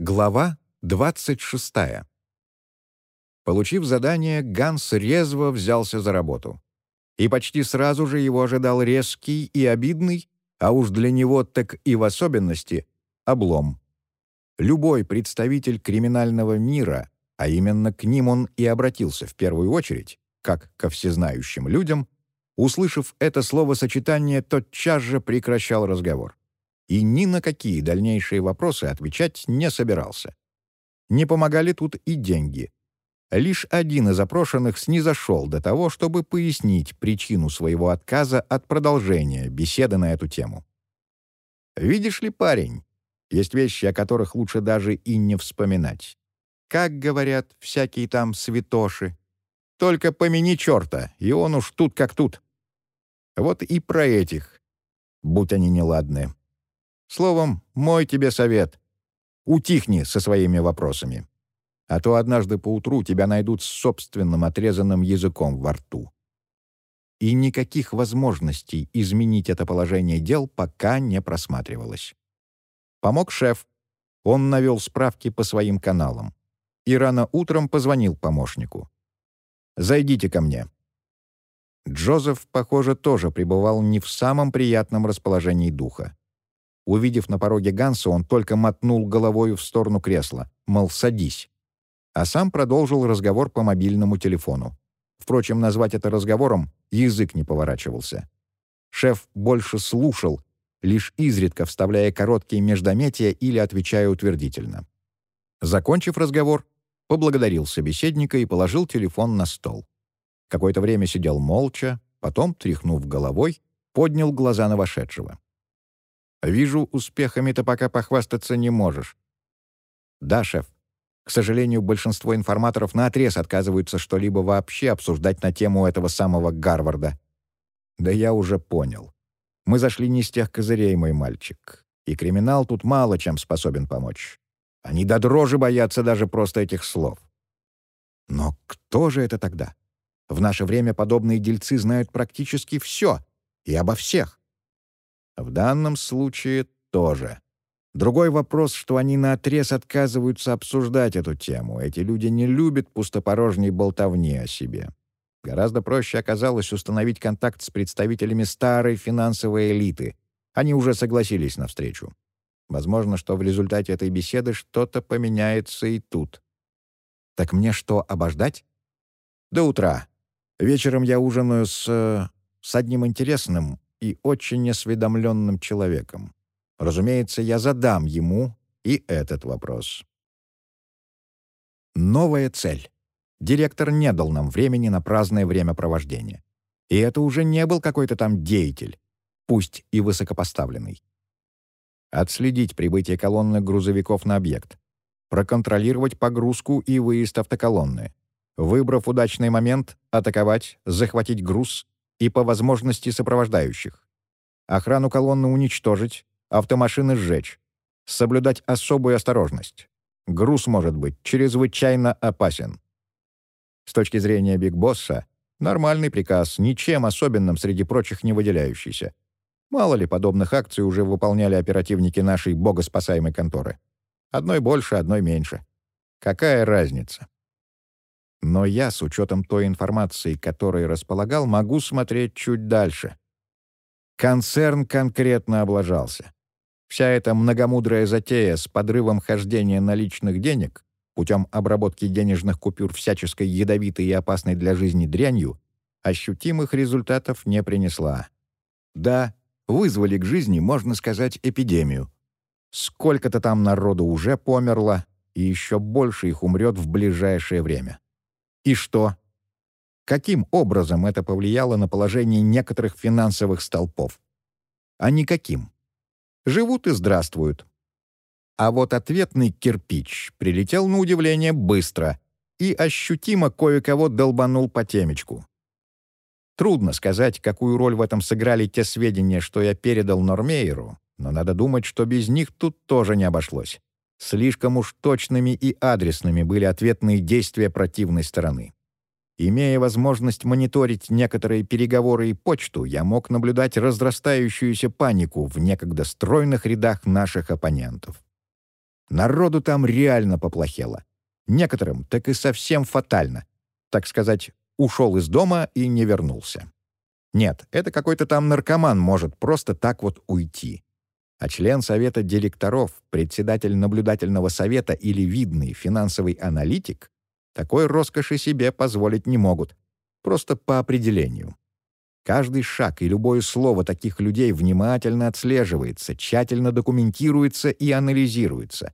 Глава 26. Получив задание, Ганс резво взялся за работу. И почти сразу же его ожидал резкий и обидный, а уж для него так и в особенности, облом. Любой представитель криминального мира, а именно к ним он и обратился в первую очередь, как ко всезнающим людям, услышав это словосочетание, тотчас же прекращал разговор и ни на какие дальнейшие вопросы отвечать не собирался. Не помогали тут и деньги. Лишь один из опрошенных снизошел до того, чтобы пояснить причину своего отказа от продолжения беседы на эту тему. «Видишь ли, парень, есть вещи, о которых лучше даже и не вспоминать. Как говорят всякие там святоши. Только помяни черта, и он уж тут как тут. Вот и про этих, будь они неладные. Словом, мой тебе совет. Утихни со своими вопросами. А то однажды поутру тебя найдут с собственным отрезанным языком во рту. И никаких возможностей изменить это положение дел пока не просматривалось. Помог шеф. Он навел справки по своим каналам. И рано утром позвонил помощнику. «Зайдите ко мне». Джозеф, похоже, тоже пребывал не в самом приятном расположении духа. Увидев на пороге Ганса, он только мотнул головой в сторону кресла, мол, садись. А сам продолжил разговор по мобильному телефону. Впрочем, назвать это разговором язык не поворачивался. Шеф больше слушал, лишь изредка вставляя короткие междометия или отвечая утвердительно. Закончив разговор, поблагодарил собеседника и положил телефон на стол. Какое-то время сидел молча, потом, тряхнув головой, поднял глаза на вошедшего. Вижу, успехами ты пока похвастаться не можешь. Да, шеф. К сожалению, большинство информаторов наотрез отказываются что-либо вообще обсуждать на тему этого самого Гарварда. Да я уже понял. Мы зашли не с тех козырей, мой мальчик. И криминал тут мало чем способен помочь. Они до дрожи боятся даже просто этих слов. Но кто же это тогда? В наше время подобные дельцы знают практически все и обо всех. В данном случае тоже. Другой вопрос, что они наотрез отказываются обсуждать эту тему. Эти люди не любят пустопорожней болтовни о себе. Гораздо проще оказалось установить контакт с представителями старой финансовой элиты. Они уже согласились на встречу. Возможно, что в результате этой беседы что-то поменяется и тут. Так мне что, обождать? До утра. Вечером я ужинаю с... Э, с одним интересным, и очень осведомленным человеком. Разумеется, я задам ему и этот вопрос. Новая цель. Директор не дал нам времени на праздное времяпровождение. И это уже не был какой-то там деятель, пусть и высокопоставленный. Отследить прибытие колонны грузовиков на объект. Проконтролировать погрузку и выезд автоколонны. Выбрав удачный момент, атаковать, захватить груз и по возможности сопровождающих. Охрану колонны уничтожить, автомашины сжечь. Соблюдать особую осторожность. Груз может быть чрезвычайно опасен. С точки зрения Биг Босса, нормальный приказ, ничем особенным среди прочих не выделяющийся. Мало ли подобных акций уже выполняли оперативники нашей богоспасаемой конторы. Одной больше, одной меньше. Какая разница? Но я, с учетом той информации, которой располагал, могу смотреть чуть дальше. Концерн конкретно облажался. Вся эта многомудрая затея с подрывом хождения наличных денег путем обработки денежных купюр всяческой ядовитой и опасной для жизни дрянью ощутимых результатов не принесла. Да, вызвали к жизни, можно сказать, эпидемию. Сколько-то там народу уже померло, и еще больше их умрет в ближайшее время. И что? Каким образом это повлияло на положение некоторых финансовых столпов? А никаким. Живут и здравствуют. А вот ответный кирпич прилетел на удивление быстро и ощутимо кое-кого долбанул по темечку. Трудно сказать, какую роль в этом сыграли те сведения, что я передал Нормейеру, но надо думать, что без них тут тоже не обошлось. Слишком уж точными и адресными были ответные действия противной стороны. Имея возможность мониторить некоторые переговоры и почту, я мог наблюдать разрастающуюся панику в некогда стройных рядах наших оппонентов. Народу там реально поплохело. Некоторым так и совсем фатально. Так сказать, ушел из дома и не вернулся. Нет, это какой-то там наркоман может просто так вот уйти. А член совета директоров, председатель наблюдательного совета или видный финансовый аналитик такой роскоши себе позволить не могут. Просто по определению. Каждый шаг и любое слово таких людей внимательно отслеживается, тщательно документируется и анализируется.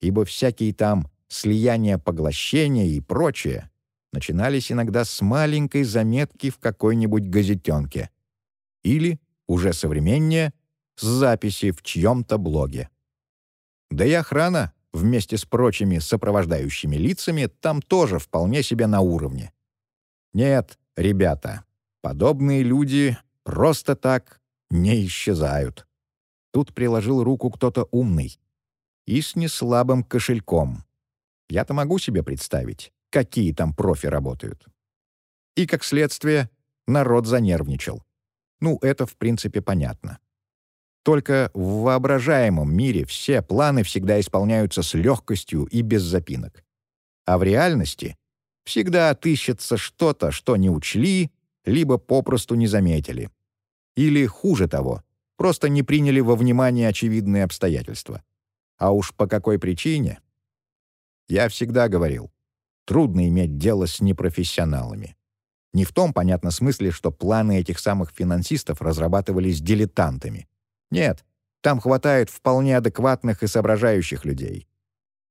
Ибо всякие там слияния, поглощения и прочее начинались иногда с маленькой заметки в какой-нибудь газетенке. Или, уже современнее, с записи в чьем-то блоге. Да и охрана, вместе с прочими сопровождающими лицами, там тоже вполне себе на уровне. Нет, ребята, подобные люди просто так не исчезают. Тут приложил руку кто-то умный и с неслабым кошельком. Я-то могу себе представить, какие там профи работают. И, как следствие, народ занервничал. Ну, это, в принципе, понятно. Только в воображаемом мире все планы всегда исполняются с легкостью и без запинок. А в реальности всегда отыщется что-то, что не учли, либо попросту не заметили. Или, хуже того, просто не приняли во внимание очевидные обстоятельства. А уж по какой причине? Я всегда говорил, трудно иметь дело с непрофессионалами. Не в том, понятно, смысле, что планы этих самых финансистов разрабатывались дилетантами. Нет, там хватает вполне адекватных и соображающих людей.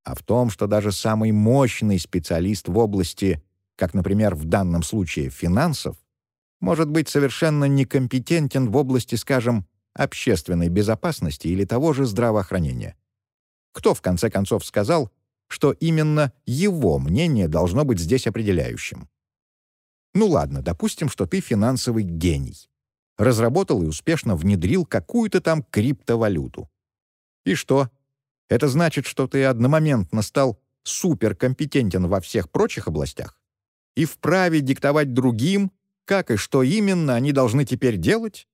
А в том, что даже самый мощный специалист в области, как, например, в данном случае финансов, может быть совершенно некомпетентен в области, скажем, общественной безопасности или того же здравоохранения. Кто, в конце концов, сказал, что именно его мнение должно быть здесь определяющим? Ну ладно, допустим, что ты финансовый гений разработал и успешно внедрил какую-то там криптовалюту. И что? Это значит, что ты одномоментно стал суперкомпетентен во всех прочих областях и вправе диктовать другим, как и что именно они должны теперь делать?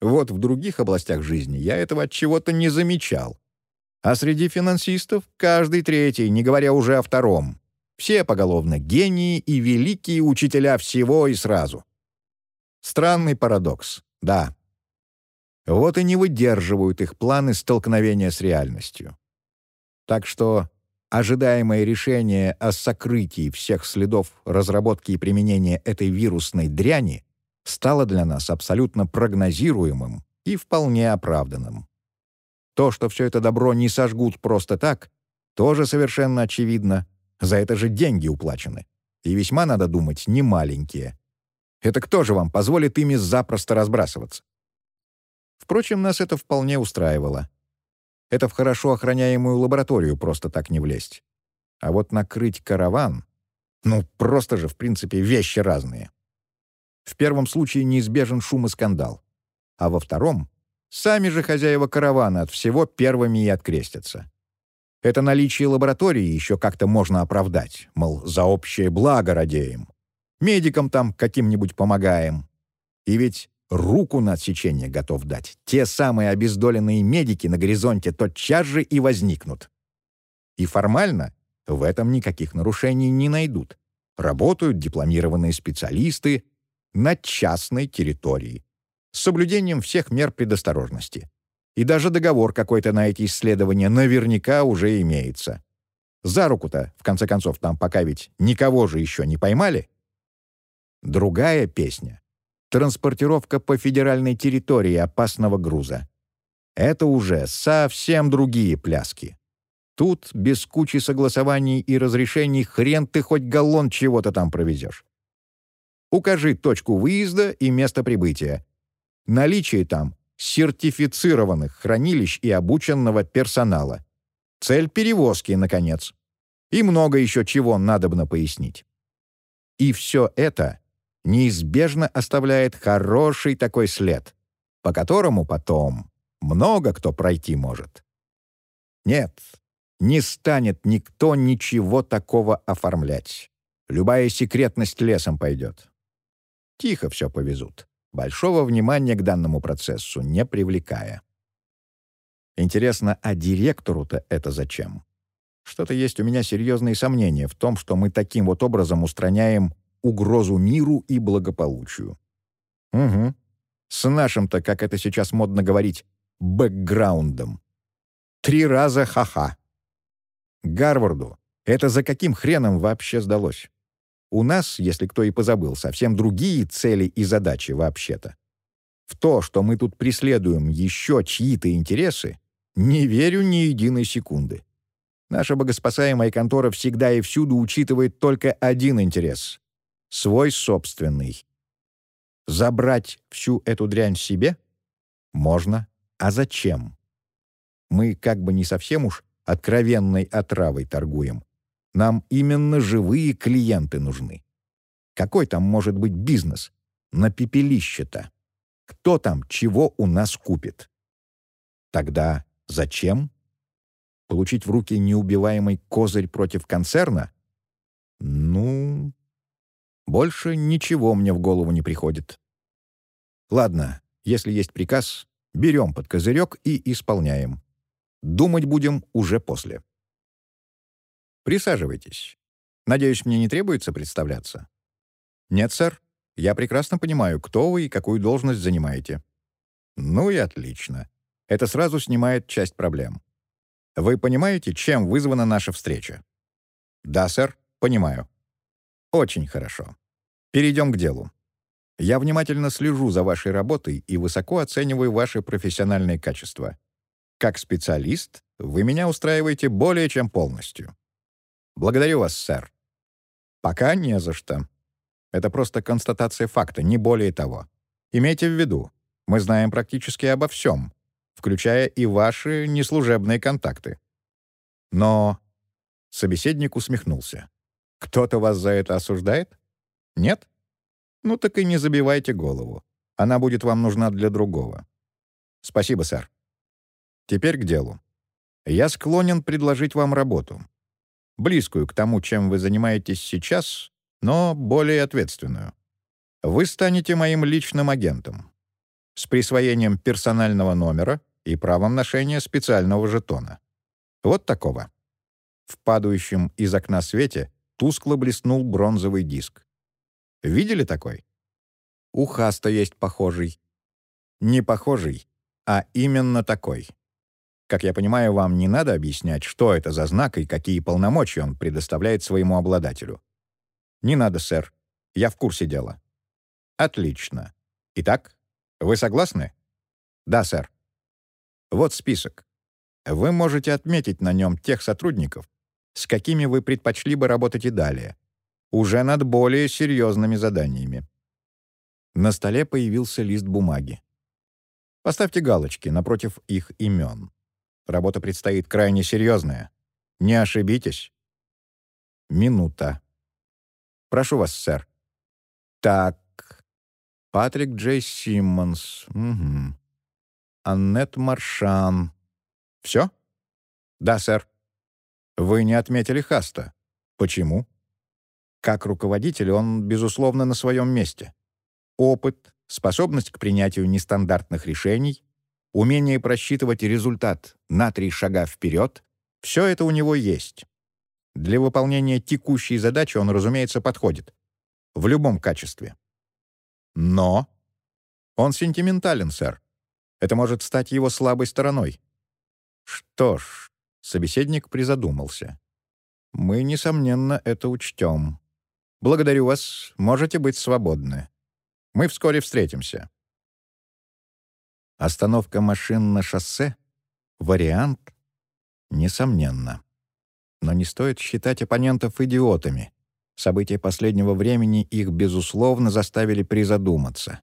Вот в других областях жизни я этого от чего-то не замечал. А среди финансистов каждый третий, не говоря уже о втором. Все поголовно гении и великие учителя всего и сразу. Странный парадокс, да. Вот и не выдерживают их планы столкновения с реальностью. Так что ожидаемое решение о сокрытии всех следов разработки и применения этой вирусной дряни стало для нас абсолютно прогнозируемым и вполне оправданным. То, что все это добро не сожгут просто так, тоже совершенно очевидно. За это же деньги уплачены. И весьма, надо думать, не маленькие. Это кто же вам позволит ими запросто разбрасываться? Впрочем, нас это вполне устраивало. Это в хорошо охраняемую лабораторию просто так не влезть. А вот накрыть караван... Ну, просто же, в принципе, вещи разные. В первом случае неизбежен шум и скандал. А во втором — сами же хозяева каравана от всего первыми и открестятся. Это наличие лаборатории еще как-то можно оправдать, мол, за общее благо радеем медикам там каким-нибудь помогаем. И ведь руку на отсечение готов дать. Те самые обездоленные медики на горизонте тотчас же и возникнут. И формально в этом никаких нарушений не найдут. Работают дипломированные специалисты на частной территории с соблюдением всех мер предосторожности. И даже договор какой-то на эти исследования наверняка уже имеется. За руку-то, в конце концов, там пока ведь никого же еще не поймали. Другая песня — транспортировка по федеральной территории опасного груза. Это уже совсем другие пляски. Тут без кучи согласований и разрешений хрен ты хоть галлон чего-то там провезешь. Укажи точку выезда и место прибытия. Наличие там сертифицированных хранилищ и обученного персонала. Цель перевозки, наконец. И много еще чего надобно пояснить. И все это неизбежно оставляет хороший такой след, по которому потом много кто пройти может. Нет, не станет никто ничего такого оформлять. Любая секретность лесом пойдет. Тихо все повезут, большого внимания к данному процессу не привлекая. Интересно, а директору-то это зачем? Что-то есть у меня серьезные сомнения в том, что мы таким вот образом устраняем угрозу миру и благополучию. Угу. С нашим-то, как это сейчас модно говорить, бэкграундом. Три раза ха-ха. Гарварду это за каким хреном вообще сдалось? У нас, если кто и позабыл, совсем другие цели и задачи вообще-то. В то, что мы тут преследуем еще чьи-то интересы, не верю ни единой секунды. Наша богоспасаемая контора всегда и всюду учитывает только один интерес — свой собственный. Забрать всю эту дрянь себе? Можно. А зачем? Мы как бы не совсем уж откровенной отравой торгуем. Нам именно живые клиенты нужны. Какой там может быть бизнес? На пепелище-то. Кто там чего у нас купит? Тогда зачем? Получить в руки неубиваемый козырь против концерна? Ну, больше ничего мне в голову не приходит. Ладно, если есть приказ, берем под козырек и исполняем. Думать будем уже после. Присаживайтесь. Надеюсь, мне не требуется представляться? Нет, сэр. Я прекрасно понимаю, кто вы и какую должность занимаете. Ну и отлично. Это сразу снимает часть проблем. Вы понимаете, чем вызвана наша встреча? Да, сэр, понимаю. Очень хорошо. Перейдем к делу. Я внимательно слежу за вашей работой и высоко оцениваю ваши профессиональные качества. Как специалист, вы меня устраиваете более чем полностью. Благодарю вас, сэр. Пока не за что. Это просто констатация факта, не более того. Имейте в виду, мы знаем практически обо всем, включая и ваши неслужебные контакты. Но собеседник усмехнулся. Кто-то вас за это осуждает? Нет? Ну так и не забивайте голову. Она будет вам нужна для другого. Спасибо, сэр. Теперь к делу. Я склонен предложить вам работу. Близкую к тому, чем вы занимаетесь сейчас, но более ответственную. Вы станете моим личным агентом с присвоением персонального номера и правом ношения специального жетона. Вот такого. В падающем из окна свете тускло блеснул бронзовый диск. Видели такой? У Хаста есть похожий. Не похожий, а именно такой. Как я понимаю, вам не надо объяснять, что это за знак и какие полномочия он предоставляет своему обладателю. Не надо, сэр. Я в курсе дела. Отлично. Итак, вы согласны? Да, сэр. Вот список. Вы можете отметить на нем тех сотрудников, с какими вы предпочли бы работать и далее, уже над более серьезными заданиями. На столе появился лист бумаги. Поставьте галочки напротив их имен. Работа предстоит крайне серьезная. Не ошибитесь. Минута. Прошу вас, сэр. Так. Патрик Джей Симмонс. Угу. Аннет Маршан. Все? Да, сэр. Вы не отметили Хаста. Почему? Как руководитель он, безусловно, на своем месте. Опыт, способность к принятию нестандартных решений, умение просчитывать результат на три шага вперед — все это у него есть. Для выполнения текущей задачи он, разумеется, подходит. В любом качестве. Но он сентиментален, сэр. Это может стать его слабой стороной. Что ж, собеседник призадумался. Мы, несомненно, это учтем. Благодарю вас, можете быть свободны. Мы вскоре встретимся. Остановка машин на шоссе — вариант, несомненно. Но не стоит считать оппонентов идиотами. События последнего времени их, безусловно, заставили призадуматься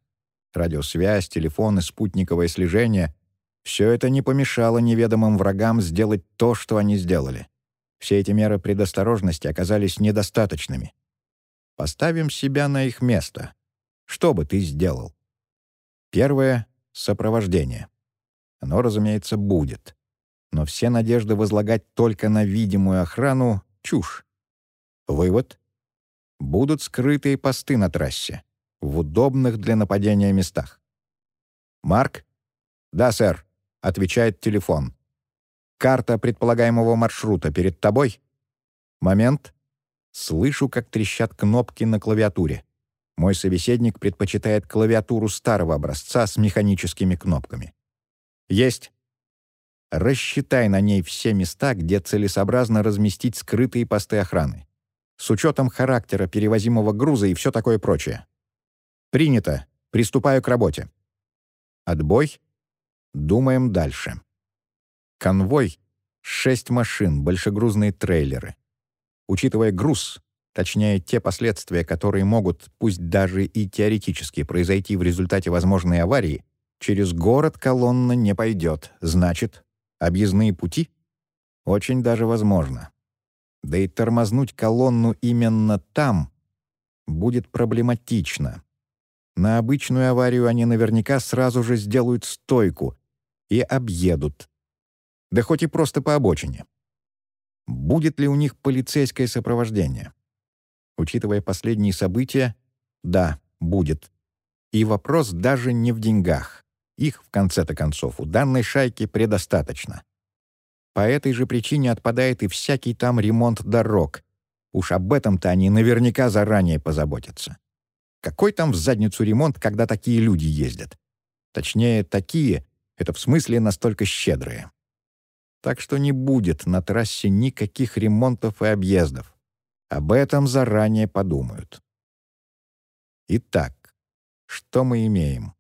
радиосвязь, телефоны, спутниковое слежение — все это не помешало неведомым врагам сделать то, что они сделали. Все эти меры предосторожности оказались недостаточными. Поставим себя на их место. Что бы ты сделал? Первое — сопровождение. Оно, разумеется, будет. Но все надежды возлагать только на видимую охрану — чушь. Вывод — будут скрытые посты на трассе в удобных для нападения местах. «Марк?» «Да, сэр», — отвечает телефон. Карта предполагаемого маршрута перед тобой? Момент. Слышу, как трещат кнопки на клавиатуре. Мой собеседник предпочитает клавиатуру старого образца с механическими кнопками. Есть. Рассчитай на ней все места, где целесообразно разместить скрытые посты охраны. С учетом характера перевозимого груза и все такое прочее. Принято. Приступаю к работе. Отбой. Думаем дальше. Конвой — шесть машин, большегрузные трейлеры. Учитывая груз, точнее, те последствия, которые могут, пусть даже и теоретически, произойти в результате возможной аварии, через город колонна не пойдет. Значит, объездные пути? Очень даже возможно. Да и тормознуть колонну именно там будет проблематично. На обычную аварию они наверняка сразу же сделают стойку и объедут, да хоть и просто по обочине. Будет ли у них полицейское сопровождение? Учитывая последние события, да, будет. И вопрос даже не в деньгах. Их, в конце-то концов, у данной шайки предостаточно. По этой же причине отпадает и всякий там ремонт дорог. Уж об этом-то они наверняка заранее позаботятся. Какой там в задницу ремонт, когда такие люди ездят? Точнее, такие — это в смысле настолько щедрые так что не будет на трассе никаких ремонтов и объездов. Об этом заранее подумают. Итак, что мы имеем?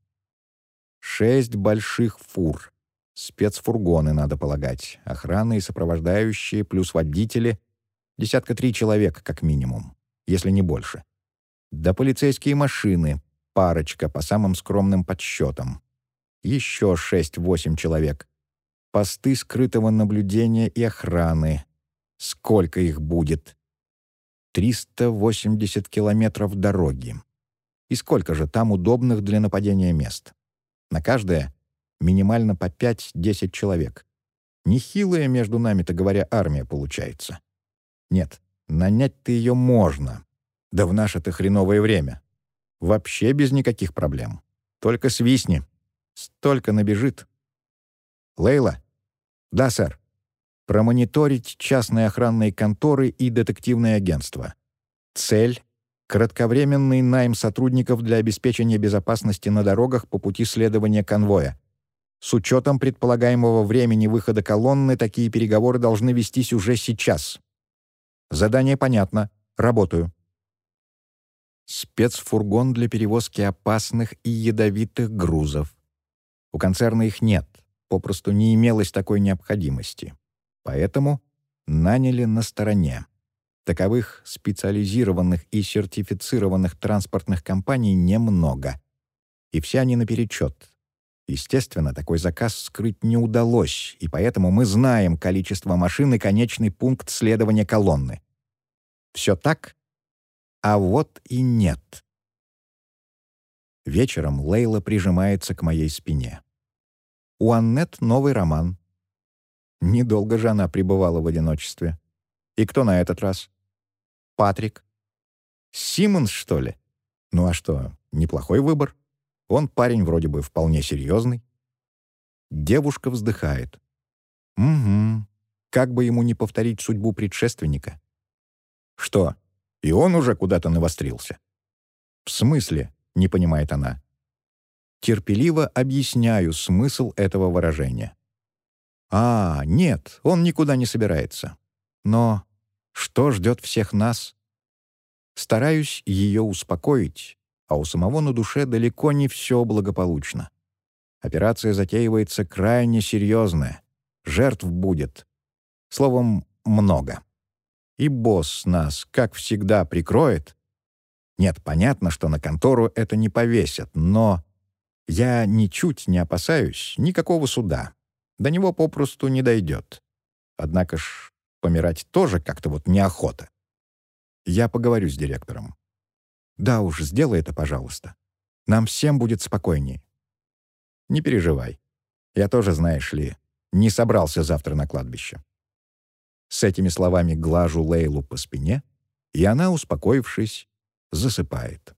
Шесть больших фур. Спецфургоны, надо полагать. Охраны и сопровождающие, плюс водители. Десятка три человек, как минимум, если не больше. Да полицейские машины. Парочка, по самым скромным подсчетам. Еще шесть-восемь человек посты скрытого наблюдения и охраны. Сколько их будет? 380 километров дороги. И сколько же там удобных для нападения мест? На каждое минимально по 5-10 человек. Нехилая, между нами-то говоря, армия получается. Нет, нанять-то ее можно. Да в наше-то хреновое время. Вообще без никаких проблем. Только свистни. Столько набежит. Лейла, «Да, сэр. Промониторить частные охранные конторы и детективные агентства. Цель — кратковременный найм сотрудников для обеспечения безопасности на дорогах по пути следования конвоя. С учетом предполагаемого времени выхода колонны такие переговоры должны вестись уже сейчас. Задание понятно. Работаю. Спецфургон для перевозки опасных и ядовитых грузов. У концерна их нет — попросту не имелось такой необходимости. Поэтому наняли на стороне. Таковых специализированных и сертифицированных транспортных компаний немного. И все они наперечет. Естественно, такой заказ скрыть не удалось, и поэтому мы знаем количество машин и конечный пункт следования колонны. Все так? А вот и нет. Вечером Лейла прижимается к моей спине. У Аннет новый роман. Недолго же она пребывала в одиночестве. И кто на этот раз? Патрик. Симмонс, что ли? Ну а что, неплохой выбор. Он парень вроде бы вполне серьезный. Девушка вздыхает. Угу. Как бы ему не повторить судьбу предшественника? Что, и он уже куда-то навострился? В смысле, не понимает она терпеливо объясняю смысл этого выражения. «А, нет, он никуда не собирается. Но что ждет всех нас?» Стараюсь ее успокоить, а у самого на душе далеко не все благополучно. Операция затеивается крайне серьезная. Жертв будет. Словом, много. И босс нас, как всегда, прикроет. Нет, понятно, что на контору это не повесят, но я ничуть не опасаюсь никакого суда. До него попросту не дойдет. Однако ж помирать тоже как-то вот неохота. Я поговорю с директором. Да уж, сделай это, пожалуйста. Нам всем будет спокойнее. Не переживай. Я тоже, знаешь ли, не собрался завтра на кладбище. С этими словами глажу Лейлу по спине, и она, успокоившись, засыпает.